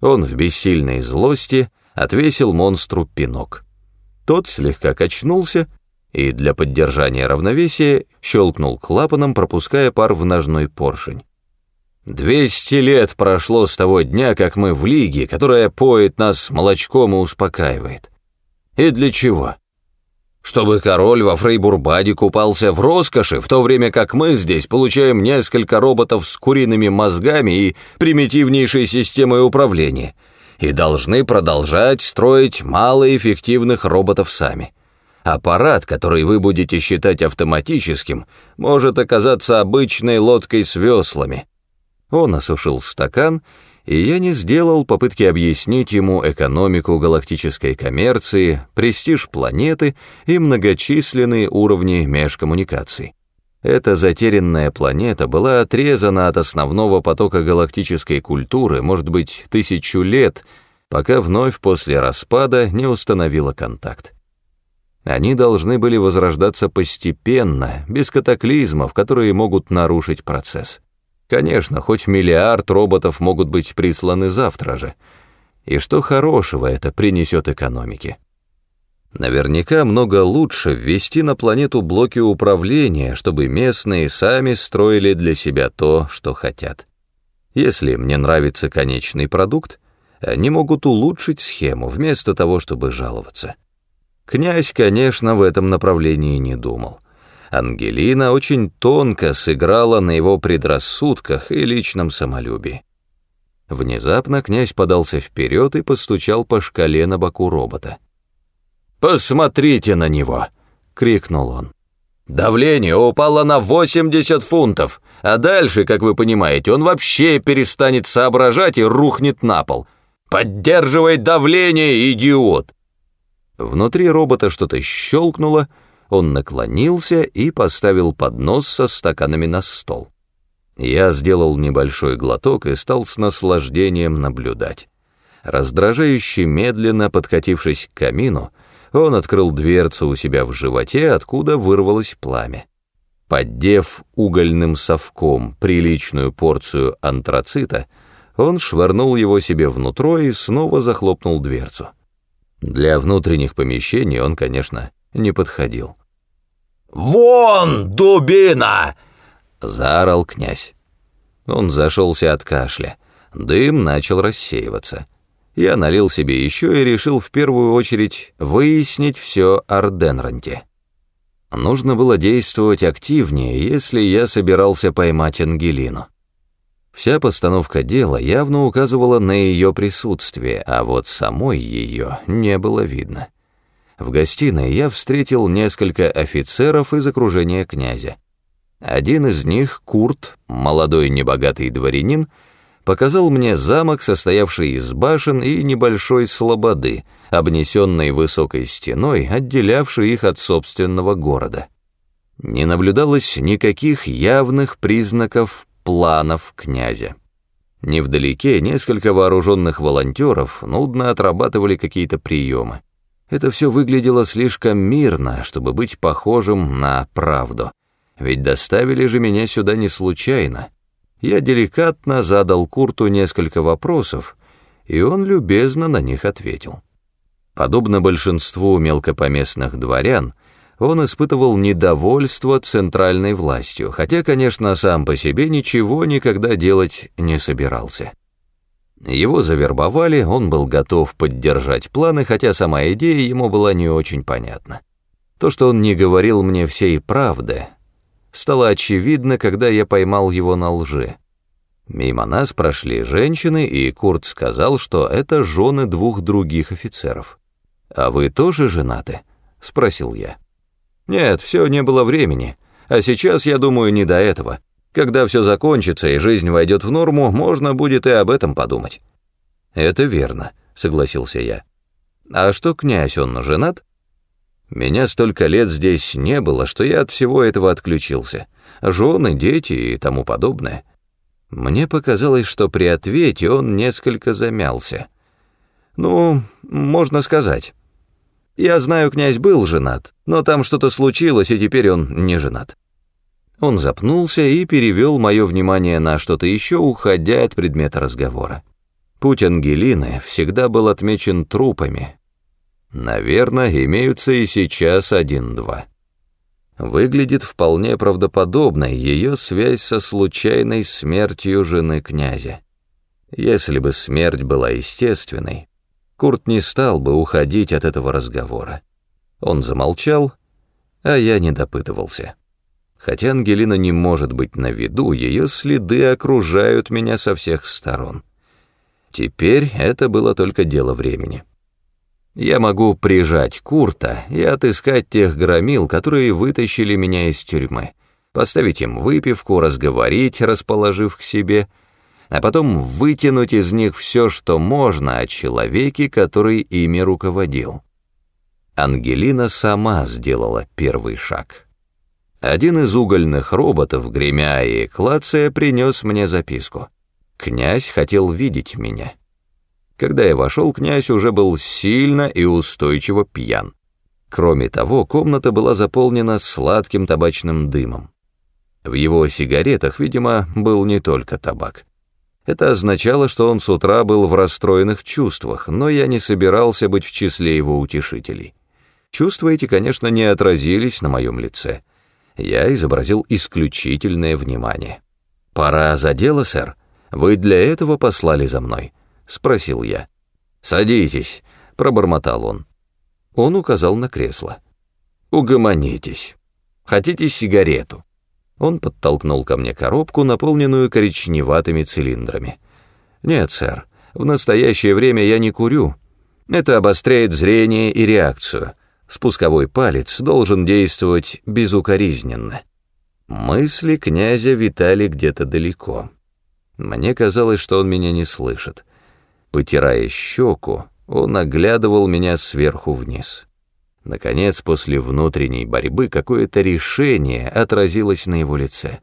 Он в бессильной злости отвесил монстру пинок. Тот слегка качнулся и для поддержания равновесия щелкнул клапаном, пропуская пар в ножной поршень. Двести лет прошло с того дня, как мы в лиге, которая поет нас молочком и успокаивает. И для чего? Чтобы король во Фрейбурбаде купался в роскоши, в то время как мы здесь получаем несколько роботов с куриными мозгами и примитивнейшей системой управления, и должны продолжать строить малоэффективных роботов сами. Аппарат, который вы будете считать автоматическим, может оказаться обычной лодкой с веслами. Он осушил стакан, и я не сделал попытки объяснить ему экономику галактической коммерции, престиж планеты и многочисленные уровни межкоммуникаций. Эта затерянная планета была отрезана от основного потока галактической культуры, может быть, тысячу лет, пока вновь после распада не установила контакт. Они должны были возрождаться постепенно, без катаклизмов, которые могут нарушить процесс. Конечно, хоть миллиард роботов могут быть присланы завтра же. И что хорошего это принесет экономике? Наверняка много лучше ввести на планету блоки управления, чтобы местные сами строили для себя то, что хотят. Если мне нравится конечный продукт, они могут улучшить схему вместо того, чтобы жаловаться. Князь, конечно, в этом направлении не думал. Ангелина очень тонко сыграла на его предрассудках и личном самолюбии. Внезапно князь подался вперед и постучал по шкале на боку робота. «Посмотрите на него!» — крикнул он. «Давление упало на 80 фунтов, а дальше, как вы понимаете, он вообще перестанет соображать и рухнет на пол. Поддерживай давление, идиот!» Внутри робота что-то щелкнуло, он наклонился и поставил поднос со стаканами на стол. Я сделал небольшой глоток и стал с наслаждением наблюдать. Раздражающе медленно подкатившись к камину, он открыл дверцу у себя в животе, откуда вырвалось пламя. Поддев угольным совком приличную порцию антрацита, он швырнул его себе внутрь и снова захлопнул дверцу. Для внутренних помещений он, конечно, не подходил. «Вон, дубина!» — заорал князь. Он зашелся от кашля. Дым начал рассеиваться. Я налил себе еще и решил в первую очередь выяснить все о Рденранте. Нужно было действовать активнее, если я собирался поймать Ангелину. Вся постановка дела явно указывала на ее присутствие, а вот самой ее не было видно. В гостиной я встретил несколько офицеров из окружения князя. Один из них, Курт, молодой небогатый дворянин, показал мне замок, состоявший из башен и небольшой слободы, обнесенной высокой стеной, отделявшей их от собственного города. Не наблюдалось никаких явных признаков планов князя. Невдалеке несколько вооруженных волонтеров нудно отрабатывали какие-то приемы. Это все выглядело слишком мирно, чтобы быть похожим на правду. Ведь доставили же меня сюда не случайно. Я деликатно задал Курту несколько вопросов, и он любезно на них ответил. Подобно большинству мелкопоместных дворян, он испытывал недовольство центральной властью, хотя, конечно, сам по себе ничего никогда делать не собирался. Его завербовали, он был готов поддержать планы, хотя сама идея ему была не очень понятна. То, что он не говорил мне всей правды, стало очевидно, когда я поймал его на лжи. Мимо нас прошли женщины, и Курт сказал, что это жены двух других офицеров. «А вы тоже женаты?» — спросил я. Нет, все не было времени. А сейчас, я думаю, не до этого. Когда все закончится и жизнь войдет в норму, можно будет и об этом подумать. Это верно, согласился я. А что, князь, он женат? Меня столько лет здесь не было, что я от всего этого отключился. Жены, дети и тому подобное. Мне показалось, что при ответе он несколько замялся. Ну, можно сказать. Я знаю, князь был женат, но там что-то случилось, и теперь он не женат. Он запнулся и перевел мое внимание на что-то еще, уходя от предмета разговора. путь Ангелины всегда был отмечен трупами. Наверное, имеются и сейчас один-два. Выглядит вполне правдоподобной ее связь со случайной смертью жены князя. Если бы смерть была естественной, Курт не стал бы уходить от этого разговора. Он замолчал, а я не допытывался. Хотя Ангелина не может быть на виду, ее следы окружают меня со всех сторон. Теперь это было только дело времени. Я могу прижать Курта и отыскать тех громил, которые вытащили меня из тюрьмы, поставить им выпивку, разговорить, расположив к себе, а потом вытянуть из них все, что можно о человеке, который ими руководил. Ангелина сама сделала первый шаг. Один из угольных роботов, гремя и клацая, принес мне записку. Князь хотел видеть меня. Когда я вошел, князь уже был сильно и устойчиво пьян. Кроме того, комната была заполнена сладким табачным дымом. В его сигаретах, видимо, был не только табак. Это означало, что он с утра был в расстроенных чувствах, но я не собирался быть в числе его утешителей. Чувства эти, конечно, не отразились на моем лице. Я изобразил исключительное внимание. «Пора за дело, сэр. Вы для этого послали за мной?» — спросил я. «Садитесь», — пробормотал он. Он указал на кресло. «Угомонитесь. Хотите сигарету?» Он подтолкнул ко мне коробку, наполненную коричневатыми цилиндрами. «Нет, сэр, в настоящее время я не курю. Это обостряет зрение и реакцию. Спусковой палец должен действовать безукоризненно». Мысли князя витали где-то далеко. Мне казалось, что он меня не слышит. Потирая щеку, он оглядывал меня сверху вниз. Наконец, после внутренней борьбы, какое-то решение отразилось на его лице.